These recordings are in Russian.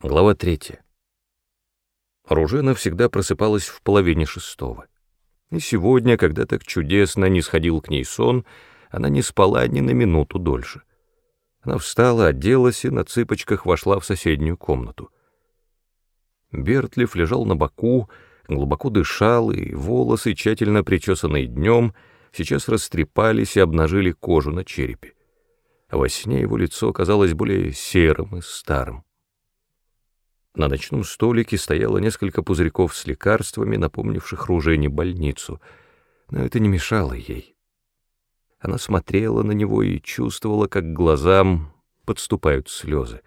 Глава третья. Ружена всегда просыпалась в половине шестого. И сегодня, когда так чудесно не сходил к ней сон, она не спала ни на минуту дольше. Она встала, оделась и на цыпочках вошла в соседнюю комнату. Бертлиф лежал на боку, глубоко дышал, и волосы, тщательно причесанные днем, сейчас растрепались и обнажили кожу на черепе. Во сне его лицо казалось более серым и старым. На ночном столике стояло несколько пузырьков с лекарствами, напомнивших Ружене больницу, но это не мешало ей. Она смотрела на него и чувствовала, как глазам подступают слезы.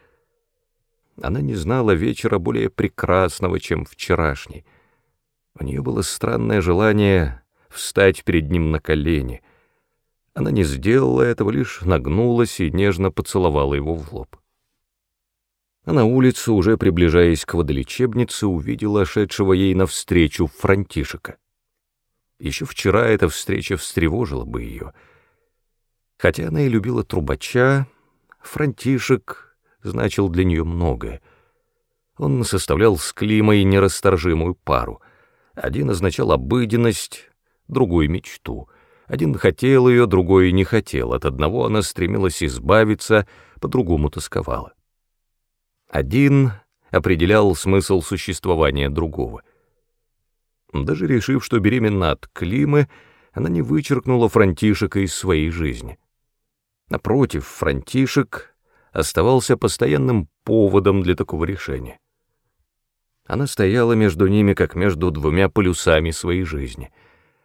Она не знала вечера более прекрасного, чем вчерашний. У нее было странное желание встать перед ним на колени. Она не сделала этого, лишь нагнулась и нежно поцеловала его в лоб а на улице, уже приближаясь к водолечебнице, увидела шедшего ей навстречу Франтишека. Еще вчера эта встреча встревожила бы ее. Хотя она и любила трубача, Франтишек значил для нее многое. Он составлял с Климой нерасторжимую пару. Один означал обыденность, другой — мечту. Один хотел ее, другой не хотел. От одного она стремилась избавиться, по-другому тосковала. Один определял смысл существования другого. Даже решив, что беременна от Климы, она не вычеркнула Франтишека из своей жизни. Напротив, Франтишек оставался постоянным поводом для такого решения. Она стояла между ними, как между двумя полюсами своей жизни.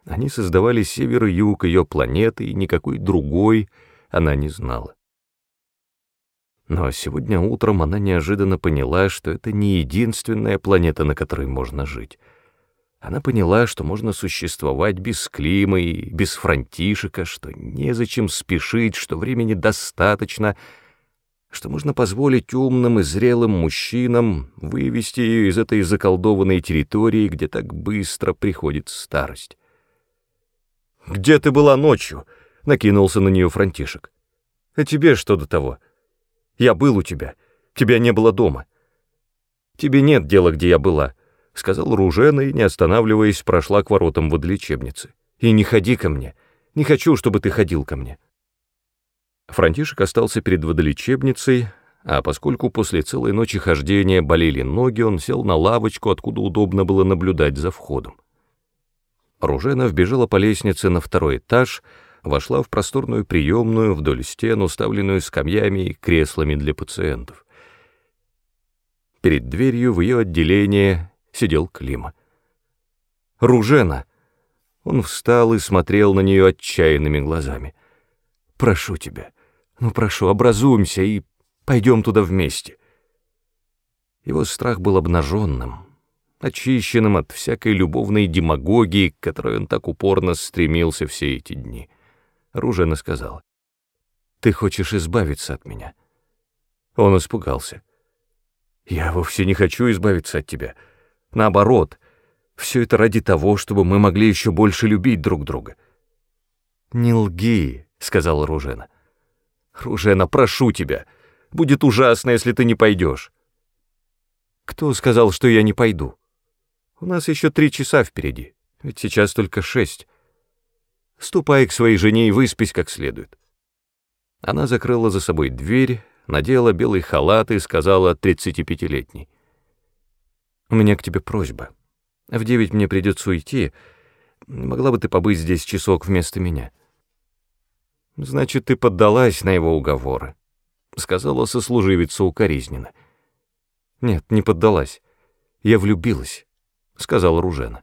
Они создавали север и юг ее планеты, и никакой другой она не знала. Но сегодня утром она неожиданно поняла, что это не единственная планета, на которой можно жить. Она поняла, что можно существовать без Климы и без Франтишека, что незачем спешить, что времени достаточно, что можно позволить умным и зрелым мужчинам вывести ее из этой заколдованной территории, где так быстро приходит старость. «Где ты была ночью?» — накинулся на нее Франтишек. «А тебе что до того?» Я был у тебя. Тебя не было дома. Тебе нет дела, где я была, — сказал Ружена и, не останавливаясь, прошла к воротам водолечебницы. И не ходи ко мне. Не хочу, чтобы ты ходил ко мне. Франтишек остался перед водолечебницей, а поскольку после целой ночи хождения болели ноги, он сел на лавочку, откуда удобно было наблюдать за входом. Ружена вбежала по лестнице на второй этаж — вошла в просторную приемную вдоль стен, уставленную скамьями и креслами для пациентов. Перед дверью в ее отделение сидел Клима. «Ружена!» Он встал и смотрел на нее отчаянными глазами. «Прошу тебя, ну прошу, образуемся и пойдем туда вместе». Его страх был обнаженным, очищенным от всякой любовной демагогии, к которой он так упорно стремился все эти дни. Ружена сказала. «Ты хочешь избавиться от меня?» Он испугался. «Я вовсе не хочу избавиться от тебя. Наоборот, все это ради того, чтобы мы могли еще больше любить друг друга». «Не лги», — сказала Ружена. «Ружена, прошу тебя, будет ужасно, если ты не пойдешь». «Кто сказал, что я не пойду? У нас еще три часа впереди, ведь сейчас только шесть». Ступай к своей жене и выспись как следует». Она закрыла за собой дверь, надела белый халат и сказала тридцатипятилетней. «У меня к тебе просьба. В девять мне придется уйти. Могла бы ты побыть здесь часок вместо меня?» «Значит, ты поддалась на его уговоры», — сказала сослуживица укоризненно. «Нет, не поддалась. Я влюбилась», — сказала Ружена.